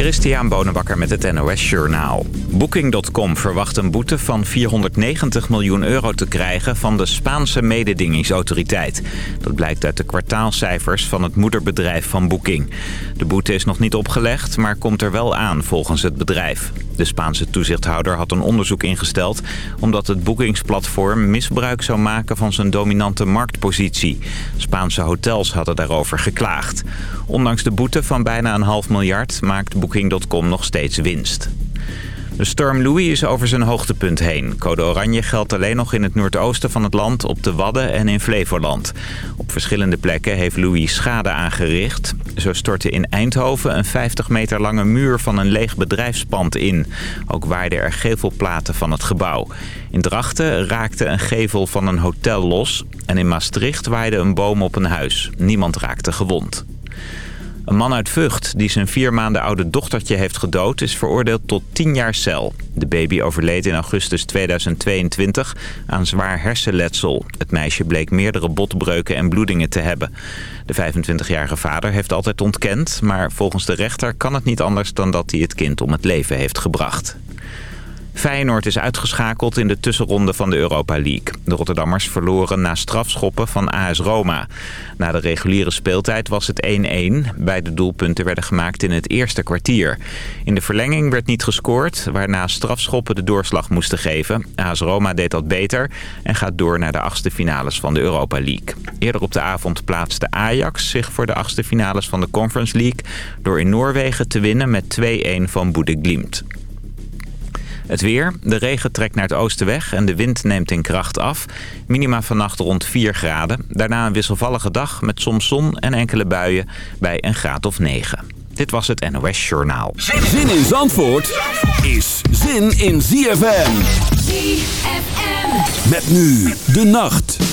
Christian Bonenbakker met het NOS Journaal. Booking.com verwacht een boete van 490 miljoen euro te krijgen van de Spaanse mededingingsautoriteit. Dat blijkt uit de kwartaalcijfers van het moederbedrijf van Booking. De boete is nog niet opgelegd, maar komt er wel aan volgens het bedrijf. De Spaanse toezichthouder had een onderzoek ingesteld... omdat het boekingsplatform misbruik zou maken van zijn dominante marktpositie. Spaanse hotels hadden daarover geklaagd. Ondanks de boete van bijna een half miljard maakt Booking.com nog steeds winst. De storm Louis is over zijn hoogtepunt heen. Code oranje geldt alleen nog in het noordoosten van het land, op de Wadden en in Flevoland. Op verschillende plekken heeft Louis schade aangericht. Zo stortte in Eindhoven een 50 meter lange muur van een leeg bedrijfspand in. Ook waaiden er gevelplaten van het gebouw. In Drachten raakte een gevel van een hotel los. En in Maastricht waaide een boom op een huis. Niemand raakte gewond. Een man uit Vught die zijn vier maanden oude dochtertje heeft gedood... is veroordeeld tot 10 jaar cel. De baby overleed in augustus 2022 aan zwaar hersenletsel. Het meisje bleek meerdere botbreuken en bloedingen te hebben. De 25-jarige vader heeft altijd ontkend... maar volgens de rechter kan het niet anders dan dat hij het kind om het leven heeft gebracht. Feyenoord is uitgeschakeld in de tussenronde van de Europa League. De Rotterdammers verloren na strafschoppen van AS Roma. Na de reguliere speeltijd was het 1-1. Beide doelpunten werden gemaakt in het eerste kwartier. In de verlenging werd niet gescoord, waarna strafschoppen de doorslag moesten geven. AS Roma deed dat beter en gaat door naar de achtste finales van de Europa League. Eerder op de avond plaatste Ajax zich voor de achtste finales van de Conference League... door in Noorwegen te winnen met 2-1 van Boede Glimt. Het weer. De regen trekt naar het oosten weg en de wind neemt in kracht af. Minima vannacht rond 4 graden. Daarna een wisselvallige dag met soms zon en enkele buien bij een graad of 9. Dit was het NOS Journaal. Zin in Zandvoort is zin in ZFM. ZFM. Met nu de nacht.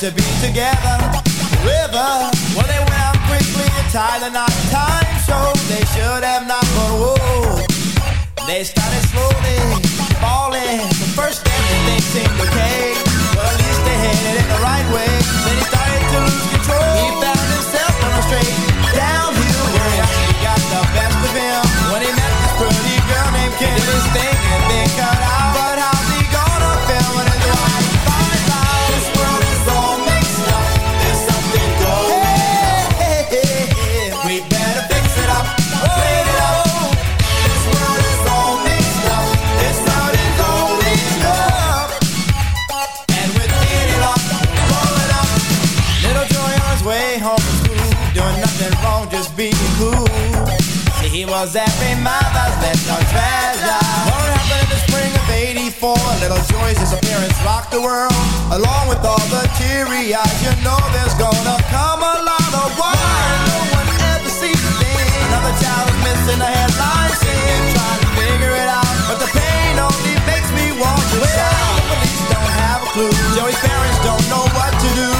to be together. River, well they went out quickly and tied the knot. Time showed they should have not, but whoa, they started slowly falling. The first everything seemed okay, well at least they headed in the right way. Then he started to lose control. Little Joy's disappearance rocked the world. Along with all the teary eyes, you know there's gonna come a lot of why no one ever sees a thing. Another child is missing the headline scene. Trying to figure it out, but the pain only makes me want to shout. The police don't have a clue. Joey's parents don't know what to do.